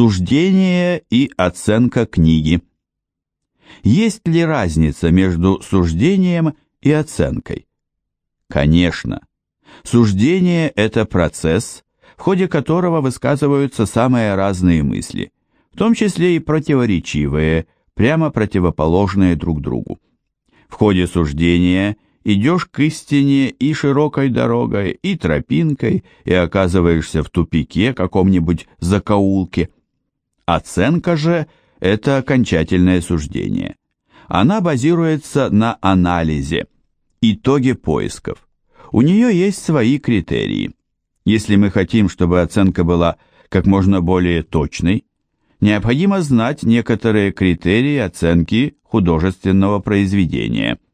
Суждение и оценка книги. Есть ли разница между суждением и оценкой? Конечно. Суждение – это процесс, в ходе которого высказываются самые разные мысли, в том числе и противоречивые, прямо противоположные друг другу. В ходе суждения идешь к истине и широкой дорогой, и тропинкой, и оказываешься в тупике каком-нибудь закоулке. Оценка же – это окончательное суждение. Она базируется на анализе, итоге поисков. У нее есть свои критерии. Если мы хотим, чтобы оценка была как можно более точной, необходимо знать некоторые критерии оценки художественного произведения –